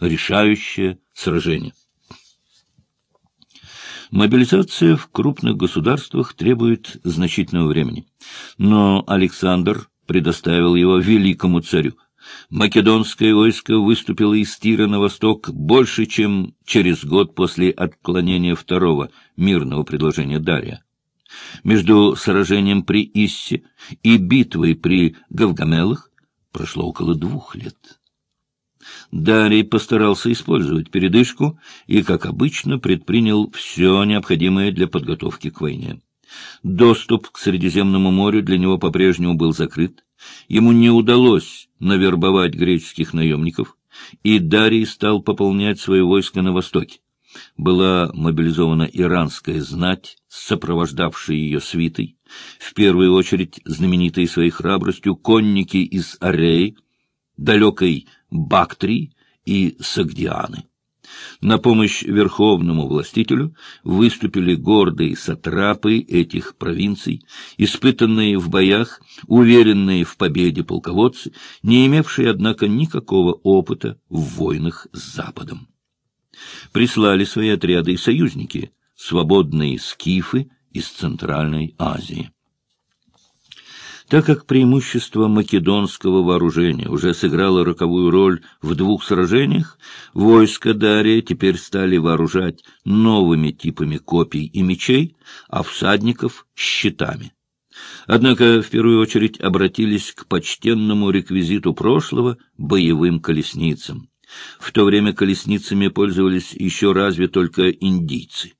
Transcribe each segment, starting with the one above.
решающее сражение. Мобилизация в крупных государствах требует значительного времени. Но Александр предоставил его великому царю. Македонское войско выступило из Тира на восток больше, чем через год после отклонения второго мирного предложения Дария. Между сражением при Иссе и битвой при Гавгамелах прошло около двух лет. Дарий постарался использовать передышку и, как обычно, предпринял все необходимое для подготовки к войне. Доступ к Средиземному морю для него по-прежнему был закрыт. Ему не удалось навербовать греческих наемников, и Дарий стал пополнять свое войско на востоке. Была мобилизована иранская знать, сопровождавшая ее свитой, в первую очередь знаменитые своей храбростью конники из Ареи, далекой Бактрии и Сагдианы. На помощь верховному властителю выступили гордые сатрапы этих провинций, испытанные в боях, уверенные в победе полководцы, не имевшие, однако, никакого опыта в войнах с Западом. Прислали свои отряды и союзники, свободные скифы из Центральной Азии. Так как преимущество македонского вооружения уже сыграло роковую роль в двух сражениях, войска Дария теперь стали вооружать новыми типами копий и мечей, а всадников — щитами. Однако в первую очередь обратились к почтенному реквизиту прошлого — боевым колесницам. В то время колесницами пользовались еще разве только индийцы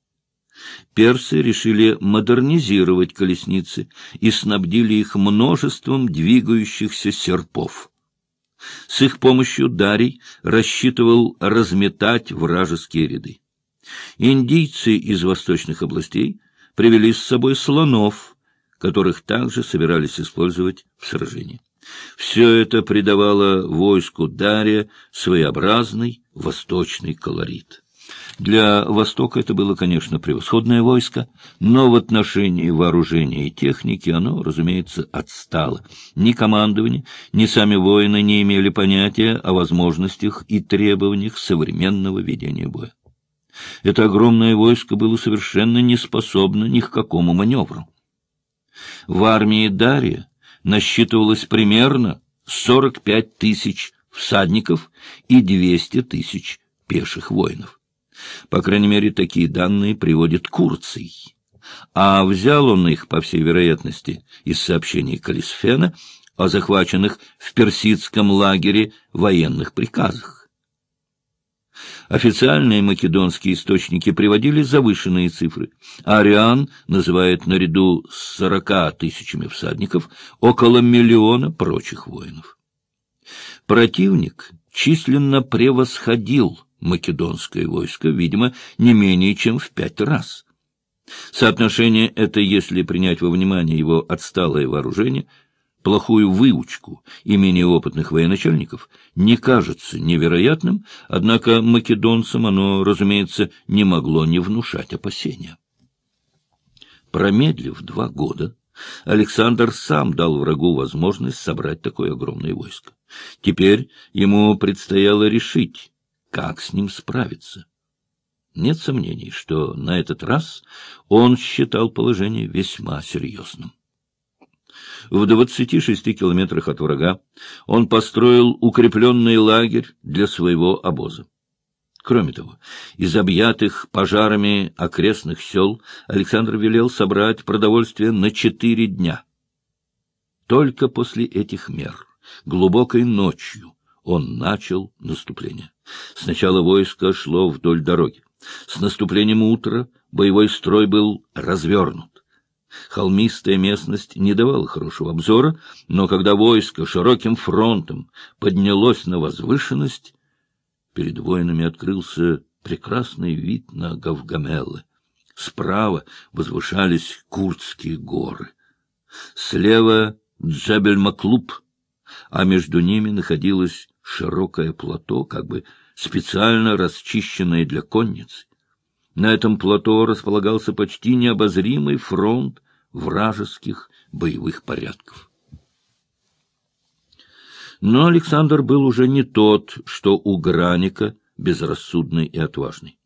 персы решили модернизировать колесницы и снабдили их множеством двигающихся серпов. С их помощью Дарий рассчитывал разметать вражеские ряды. Индийцы из восточных областей привели с собой слонов, которых также собирались использовать в сражении. Все это придавало войску Дария своеобразный восточный колорит. Для Востока это было, конечно, превосходное войско, но в отношении вооружения и техники оно, разумеется, отстало. Ни командование, ни сами воины не имели понятия о возможностях и требованиях современного ведения боя. Это огромное войско было совершенно не способно ни к какому маневру. В армии Дария насчитывалось примерно 45 тысяч всадников и 200 тысяч пеших воинов. По крайней мере, такие данные приводит Курций. А взял он их, по всей вероятности, из сообщений Калисфена о захваченных в персидском лагере военных приказах. Официальные македонские источники приводили завышенные цифры. Ариан называет наряду с сорока тысячами всадников около миллиона прочих воинов. Противник численно превосходил македонское войско, видимо, не менее чем в пять раз. Соотношение это, если принять во внимание его отсталое вооружение, плохую выучку и менее опытных военачальников, не кажется невероятным, однако македонцам оно, разумеется, не могло не внушать опасения. Промедлив два года, Александр сам дал врагу возможность собрать такое огромное войско. Теперь ему предстояло решить, как с ним справиться. Нет сомнений, что на этот раз он считал положение весьма серьезным. В двадцати шести километрах от врага он построил укрепленный лагерь для своего обоза. Кроме того, из объятых пожарами окрестных сел Александр велел собрать продовольствие на четыре дня. Только после этих мер, глубокой ночью, он начал наступление. Сначала войско шло вдоль дороги. С наступлением утра боевой строй был развернут. Холмистая местность не давала хорошего обзора, но когда войско широким фронтом поднялось на возвышенность, перед воинами открылся прекрасный вид на Гавгамеллы. Справа возвышались Курдские горы. Слева — Джабель-Маклуб, а между ними находилось широкое плато, как бы специально расчищенное для конницы. На этом плато располагался почти необозримый фронт вражеских боевых порядков. Но Александр был уже не тот, что у Граника безрассудный и отважный.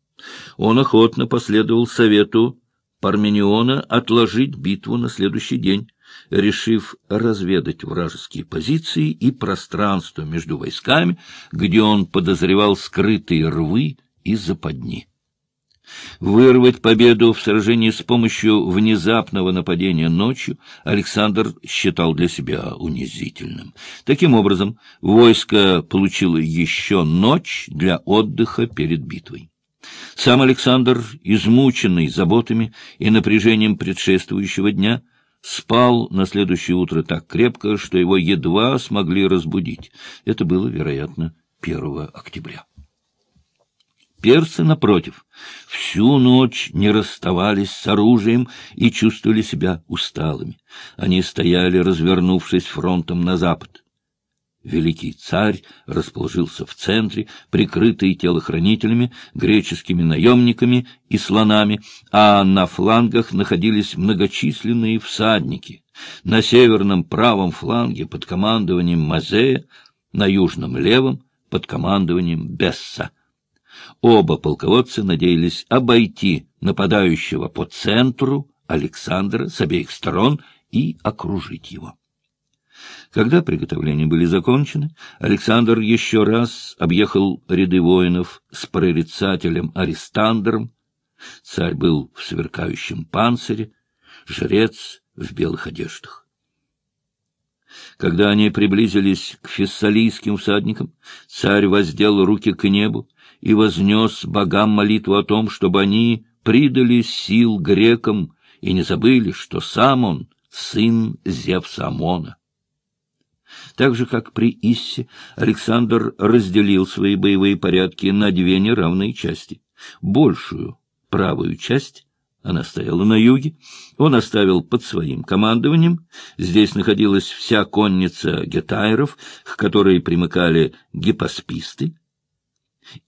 Он охотно последовал совету Пармениона отложить битву на следующий день, решив разведать вражеские позиции и пространство между войсками, где он подозревал скрытые рвы и западни. Вырвать победу в сражении с помощью внезапного нападения ночью Александр считал для себя унизительным. Таким образом, войско получило еще ночь для отдыха перед битвой. Сам Александр, измученный заботами и напряжением предшествующего дня, спал на следующее утро так крепко, что его едва смогли разбудить. Это было, вероятно, 1 октября. Персы, напротив, всю ночь не расставались с оружием и чувствовали себя усталыми. Они стояли, развернувшись фронтом на запад. Великий царь расположился в центре, прикрытый телохранителями, греческими наемниками и слонами, а на флангах находились многочисленные всадники. На северном правом фланге под командованием Мазея, на южном левом под командованием Бесса. Оба полководца надеялись обойти нападающего по центру Александра с обеих сторон и окружить его. Когда приготовления были закончены, Александр еще раз объехал ряды воинов с прорицателем Арестандром. Царь был в сверкающем панцире, жрец в белых одеждах. Когда они приблизились к фессалийским всадникам, царь воздел руки к небу и вознес богам молитву о том, чтобы они придали сил грекам и не забыли, что сам он сын Зевса Амона. Так же, как при Иссе, Александр разделил свои боевые порядки на две неравные части. Большую, правую часть, она стояла на юге, он оставил под своим командованием. Здесь находилась вся конница гетайров, к которой примыкали гипосписты,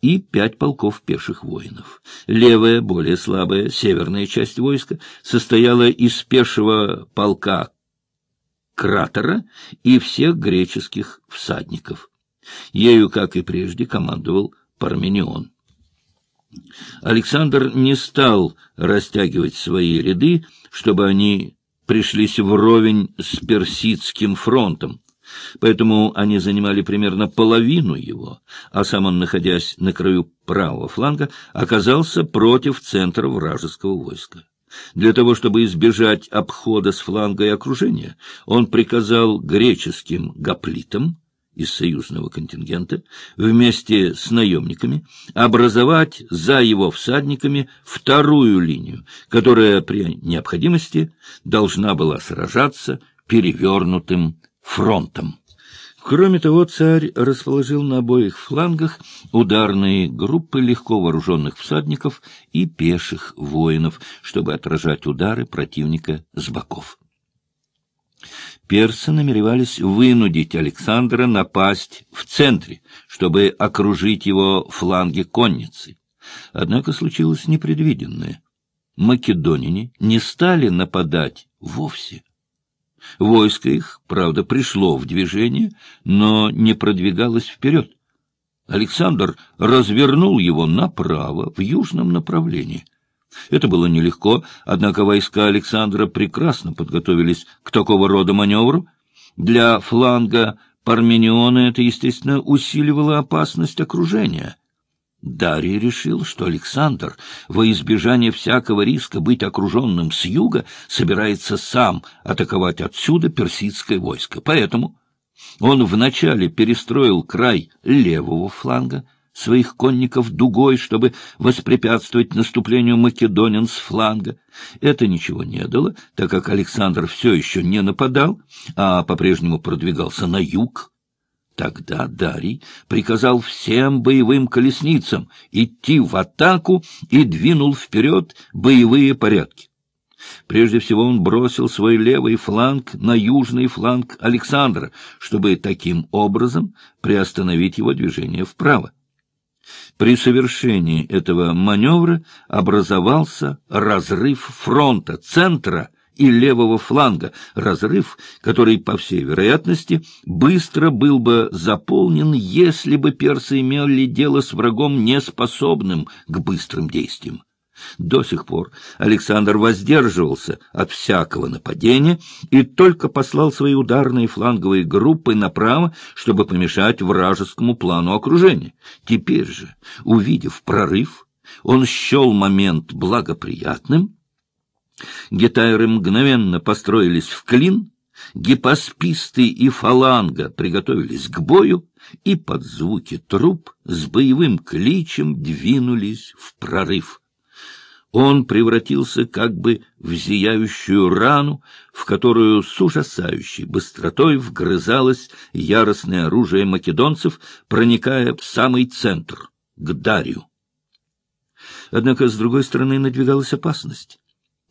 и пять полков пеших воинов. Левая, более слабая, северная часть войска состояла из пешего полка кратера и всех греческих всадников. Ею, как и прежде, командовал Парменион. Александр не стал растягивать свои ряды, чтобы они пришлись вровень с Персидским фронтом, поэтому они занимали примерно половину его, а сам он, находясь на краю правого фланга, оказался против центра вражеского войска. Для того, чтобы избежать обхода с фланга и окружения, он приказал греческим гоплитам из союзного контингента вместе с наемниками образовать за его всадниками вторую линию, которая при необходимости должна была сражаться перевернутым фронтом. Кроме того, царь расположил на обоих флангах ударные группы легко вооруженных всадников и пеших воинов, чтобы отражать удары противника с боков. Персы намеревались вынудить Александра напасть в центре, чтобы окружить его фланги конницы. Однако случилось непредвиденное. Македонине не стали нападать вовсе. Войско их, правда, пришло в движение, но не продвигалось вперед. Александр развернул его направо, в южном направлении. Это было нелегко, однако войска Александра прекрасно подготовились к такого рода маневру. Для фланга Пармениона это, естественно, усиливало опасность окружения — Дарий решил, что Александр, во избежание всякого риска быть окруженным с юга, собирается сам атаковать отсюда персидское войско. Поэтому он вначале перестроил край левого фланга своих конников дугой, чтобы воспрепятствовать наступлению македонин с фланга. Это ничего не дало, так как Александр все еще не нападал, а по-прежнему продвигался на юг. Тогда Дарий приказал всем боевым колесницам идти в атаку и двинул вперед боевые порядки. Прежде всего он бросил свой левый фланг на южный фланг Александра, чтобы таким образом приостановить его движение вправо. При совершении этого маневра образовался разрыв фронта центра и левого фланга, разрыв, который, по всей вероятности, быстро был бы заполнен, если бы персы имели дело с врагом, неспособным к быстрым действиям. До сих пор Александр воздерживался от всякого нападения и только послал свои ударные фланговые группы направо, чтобы помешать вражескому плану окружения. Теперь же, увидев прорыв, он счел момент благоприятным. Гетайры мгновенно построились в клин, гипосписты и фаланга приготовились к бою, и под звуки труп с боевым кличем двинулись в прорыв он превратился как бы в зияющую рану, в которую с ужасающей быстротой вгрызалось яростное оружие македонцев, проникая в самый центр, к Дарью. Однако, с другой стороны, надвигалась опасность.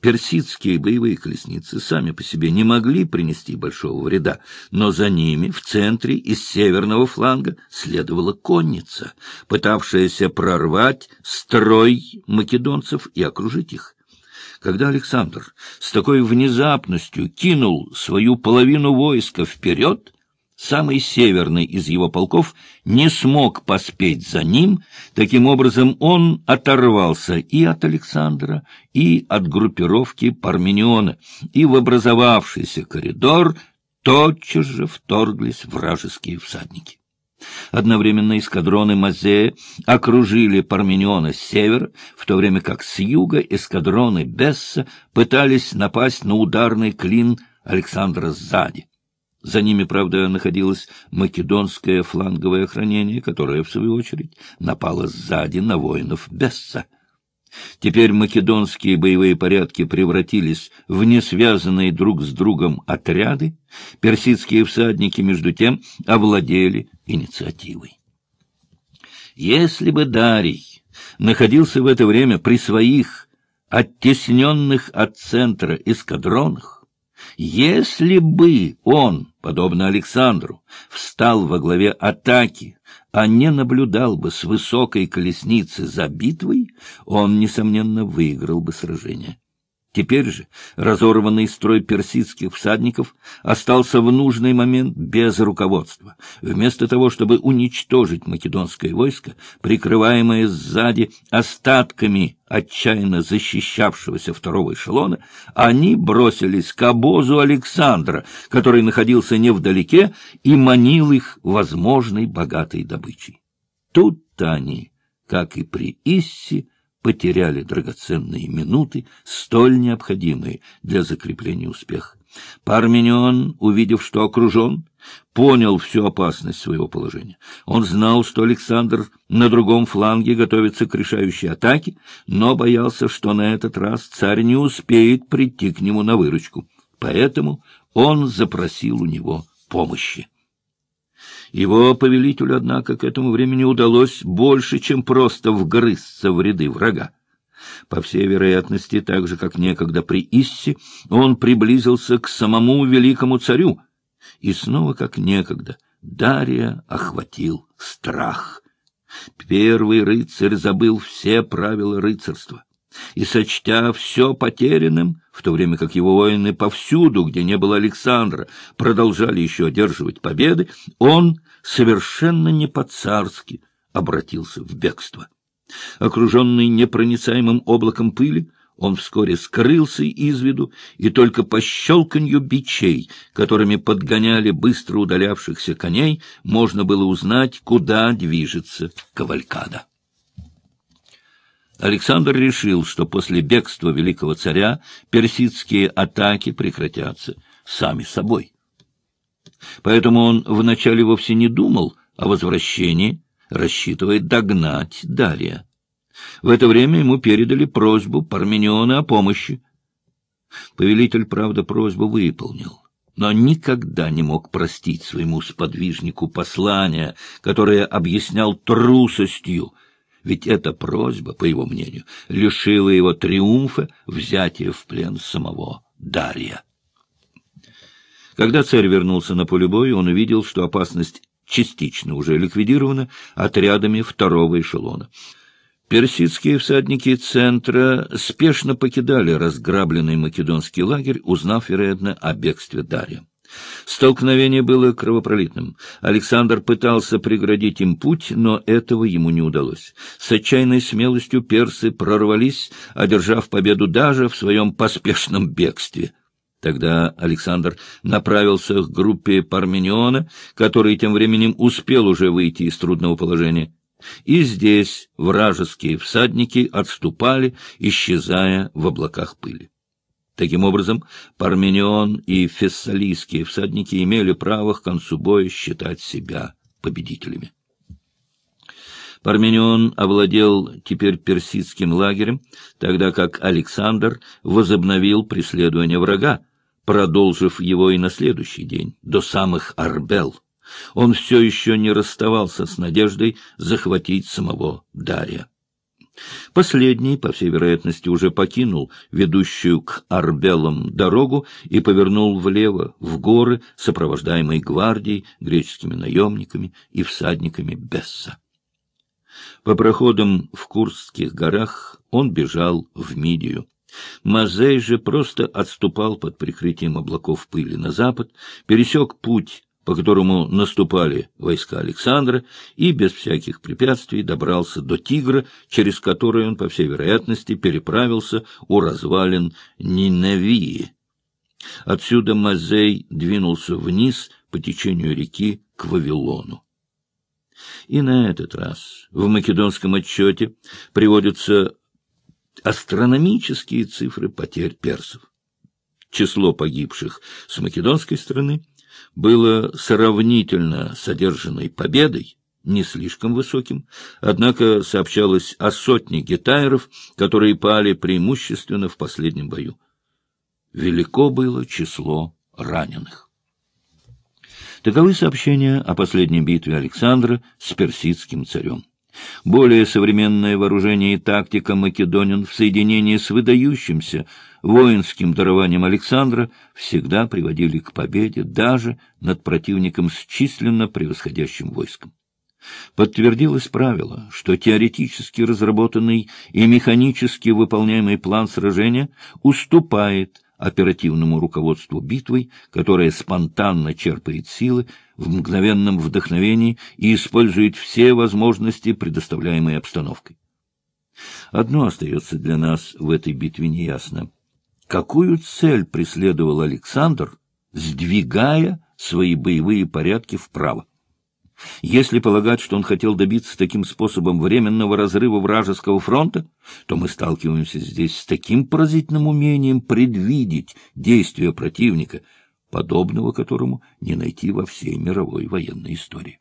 Персидские боевые колесницы сами по себе не могли принести большого вреда, но за ними, в центре из северного фланга, следовала конница, пытавшаяся прорвать строй македонцев и окружить их. Когда Александр с такой внезапностью кинул свою половину войска вперед, самый северный из его полков не смог поспеть за ним, таким образом он оторвался и от Александра, и от группировки Пармениона, и в образовавшийся коридор тотчас же вторглись вражеские всадники. Одновременно эскадроны Мазея окружили Пармениона с севера, в то время как с юга эскадроны Бесса пытались напасть на ударный клин Александра сзади. За ними, правда, находилось македонское фланговое охранение, которое, в свою очередь, напало сзади на воинов Бесса. Теперь македонские боевые порядки превратились в несвязанные друг с другом отряды, персидские всадники, между тем, овладели инициативой. Если бы Дарий находился в это время при своих оттесненных от центра эскадронах, если бы он, подобно Александру, встал во главе атаки, а не наблюдал бы с высокой колесницы за битвой, он, несомненно, выиграл бы сражение. Теперь же разорванный строй персидских всадников остался в нужный момент без руководства. Вместо того, чтобы уничтожить македонское войско, прикрываемое сзади остатками отчаянно защищавшегося второго эшелона, они бросились к обозу Александра, который находился невдалеке и манил их возможной богатой добычей. Тут-то они, как и при Иссе, потеряли драгоценные минуты, столь необходимые для закрепления успеха. Парменион, увидев, что окружен, понял всю опасность своего положения. Он знал, что Александр на другом фланге готовится к решающей атаке, но боялся, что на этот раз царь не успеет прийти к нему на выручку. Поэтому он запросил у него помощи. Его повелителю, однако, к этому времени удалось больше, чем просто вгрызться в ряды врага. По всей вероятности, так же, как некогда при Иссе, он приблизился к самому великому царю, и снова, как некогда, Дария охватил страх. Первый рыцарь забыл все правила рыцарства и, сочтя все потерянным, в то время как его воины повсюду, где не было Александра, продолжали еще одерживать победы, он совершенно не по-царски обратился в бегство. Окруженный непроницаемым облаком пыли, он вскоре скрылся из виду, и только по щелканью бичей, которыми подгоняли быстро удалявшихся коней, можно было узнать, куда движется кавалькада. Александр решил, что после бегства великого царя персидские атаки прекратятся сами собой. Поэтому он вначале вовсе не думал о возвращении, рассчитывая догнать Дария. В это время ему передали просьбу Пармениона о помощи. Повелитель, правда, просьбу выполнил, но никогда не мог простить своему сподвижнику послание, которое объяснял трусостью, ведь эта просьба, по его мнению, лишила его триумфа взятия в плен самого Дарья. Когда царь вернулся на поле боя, он увидел, что опасность частично уже ликвидирована отрядами второго эшелона. Персидские всадники центра спешно покидали разграбленный македонский лагерь, узнав, вероятно, о бегстве Дарья. Столкновение было кровопролитным. Александр пытался преградить им путь, но этого ему не удалось. С отчаянной смелостью персы прорвались, одержав победу даже в своем поспешном бегстве. Тогда Александр направился к группе Пармениона, который тем временем успел уже выйти из трудного положения. И здесь вражеские всадники отступали, исчезая в облаках пыли. Таким образом, Парменион и фессалийские всадники имели право к концу боя считать себя победителями. Парменион овладел теперь персидским лагерем, тогда как Александр возобновил преследование врага, продолжив его и на следующий день, до самых Арбел. Он все еще не расставался с надеждой захватить самого Дария. Последний, по всей вероятности, уже покинул ведущую к Арбелам дорогу и повернул влево, в горы, сопровождаемой гвардией, греческими наемниками и всадниками Бесса. По проходам в Курских горах он бежал в Мидию. Мазей же просто отступал под прикрытием облаков пыли на запад, пересек путь по которому наступали войска Александра, и без всяких препятствий добрался до Тигра, через который он, по всей вероятности, переправился у развалин Ниневии. Отсюда Мазей двинулся вниз по течению реки к Вавилону. И на этот раз в македонском отчете приводятся астрономические цифры потерь персов. Число погибших с македонской стороны — было сравнительно с одержанной победой, не слишком высоким, однако сообщалось о сотне гетайров, которые пали преимущественно в последнем бою. Велико было число раненых. Таковы сообщения о последней битве Александра с персидским царем. Более современное вооружение и тактика македонин в соединении с выдающимся воинским дарованием Александра всегда приводили к победе даже над противником с численно превосходящим войском. Подтвердилось правило, что теоретически разработанный и механически выполняемый план сражения уступает оперативному руководству битвой, которое спонтанно черпает силы в мгновенном вдохновении и использует все возможности, предоставляемые обстановкой. Одно остается для нас в этой битве неясно. Какую цель преследовал Александр, сдвигая свои боевые порядки вправо? Если полагать, что он хотел добиться таким способом временного разрыва вражеского фронта, то мы сталкиваемся здесь с таким поразительным умением предвидеть действия противника, подобного которому не найти во всей мировой военной истории.